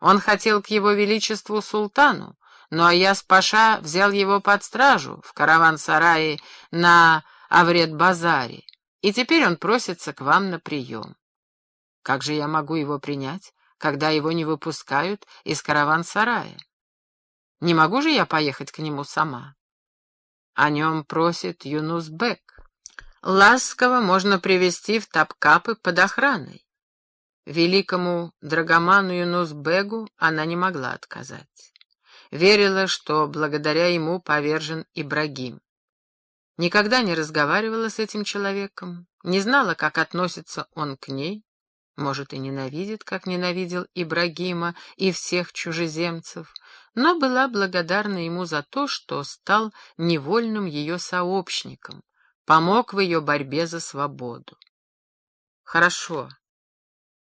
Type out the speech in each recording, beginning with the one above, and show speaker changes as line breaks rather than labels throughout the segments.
Он хотел к его величеству султану, ну а я с Паша взял его под стражу в караван-сарае на Аврет-базаре, и теперь он просится к вам на прием. Как же я могу его принять, когда его не выпускают из караван-сарая? Не могу же я поехать к нему сама? О нем просит Юнус Бек. Ласково можно привести в Тапкапы под охраной. Великому драгоману Юнус-бегу она не могла отказать. Верила, что благодаря ему повержен Ибрагим. Никогда не разговаривала с этим человеком, не знала, как относится он к ней, может, и ненавидит, как ненавидел Ибрагима и всех чужеземцев, но была благодарна ему за то, что стал невольным ее сообщником, помог в ее борьбе за свободу. «Хорошо,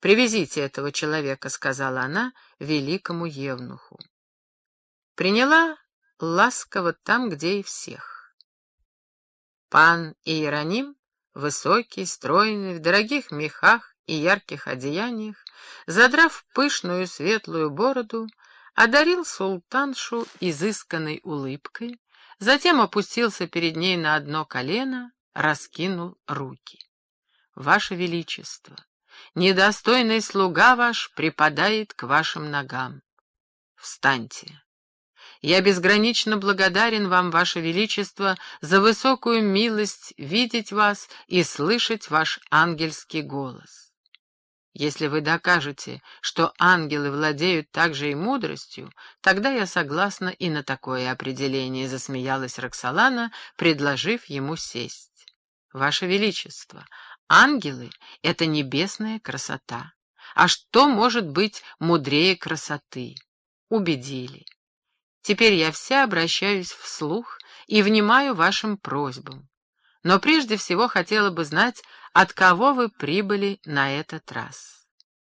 «Привезите этого человека», — сказала она великому евнуху. Приняла ласково там, где и всех. Пан Иероним, высокий, стройный, в дорогих мехах и ярких одеяниях, задрав пышную светлую бороду, одарил султаншу изысканной улыбкой, затем опустился перед ней на одно колено, раскинул руки. «Ваше Величество!» Недостойный слуга ваш припадает к вашим ногам. Встаньте. Я безгранично благодарен вам, ваше величество, за высокую милость видеть вас и слышать ваш ангельский голос. Если вы докажете, что ангелы владеют также и мудростью, тогда я согласна и на такое определение, — засмеялась Роксолана, предложив ему сесть. Ваше Величество, Ангелы — это небесная красота. А что может быть мудрее красоты? Убедили. Теперь я вся обращаюсь вслух и внимаю вашим просьбам. Но прежде всего хотела бы знать, от кого вы прибыли на этот раз.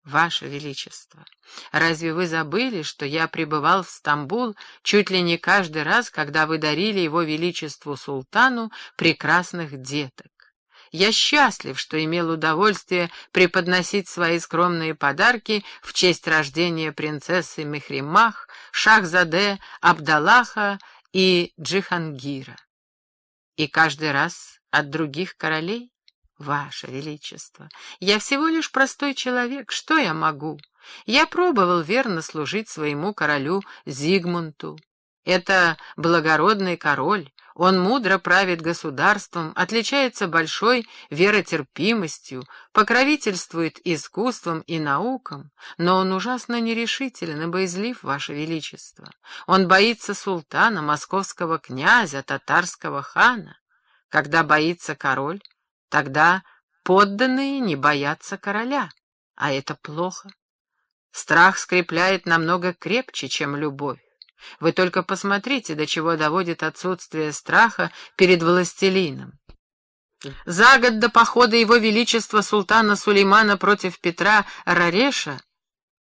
Ваше Величество, разве вы забыли, что я пребывал в Стамбул чуть ли не каждый раз, когда вы дарили его Величеству Султану прекрасных деток? Я счастлив, что имел удовольствие преподносить свои скромные подарки в честь рождения принцессы Мехримах, Шахзаде, Абдаллаха и Джихангира. И каждый раз от других королей? Ваше Величество, я всего лишь простой человек, что я могу? Я пробовал верно служить своему королю Зигмунту. Это благородный король, он мудро правит государством, отличается большой веротерпимостью, покровительствует искусством и наукам, но он ужасно нерешителен и боязлив, Ваше Величество. Он боится султана, московского князя, татарского хана. Когда боится король, тогда подданные не боятся короля, а это плохо. Страх скрепляет намного крепче, чем любовь. Вы только посмотрите, до чего доводит отсутствие страха перед властелином. За год до похода его величества султана Сулеймана против Петра Рареша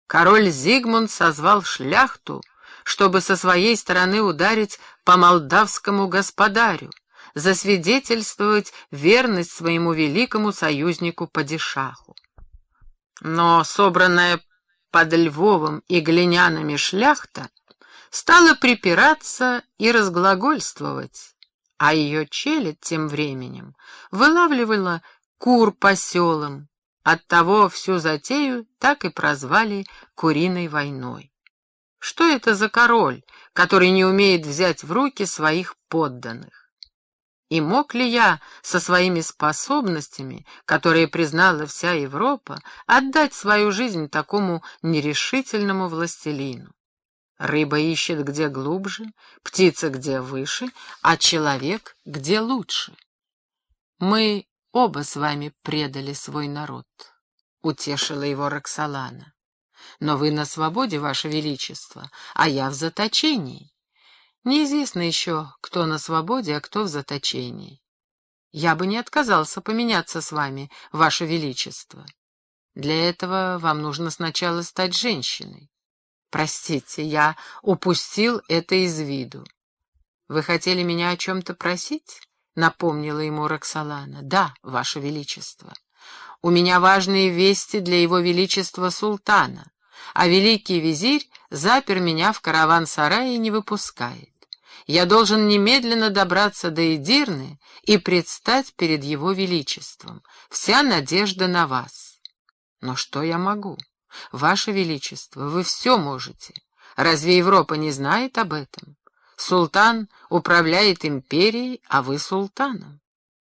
король Зигмунд созвал шляхту, чтобы со своей стороны ударить по молдавскому господарю, засвидетельствовать верность своему великому союзнику Падишаху. Но собранная под Львовом и Глинянами шляхта стала припираться и разглагольствовать, а ее челядь тем временем вылавливала кур по селам, оттого всю затею так и прозвали «куриной войной». Что это за король, который не умеет взять в руки своих подданных? И мог ли я со своими способностями, которые признала вся Европа, отдать свою жизнь такому нерешительному властелину? Рыба ищет где глубже, птица где выше, а человек где лучше. Мы оба с вами предали свой народ, — утешила его Роксолана. Но вы на свободе, ваше величество, а я в заточении. Неизвестно еще, кто на свободе, а кто в заточении. Я бы не отказался поменяться с вами, ваше величество. Для этого вам нужно сначала стать женщиной. Простите, я упустил это из виду. Вы хотели меня о чем-то просить? Напомнила ему Роксолана. Да, Ваше Величество. У меня важные вести для Его Величества Султана. а великий визирь запер меня в караван-сарае и не выпускает. Я должен немедленно добраться до Эдирны и предстать перед его величеством. Вся надежда на вас. Но что я могу? Ваше величество, вы все можете. Разве Европа не знает об этом? Султан управляет империей, а вы султаном.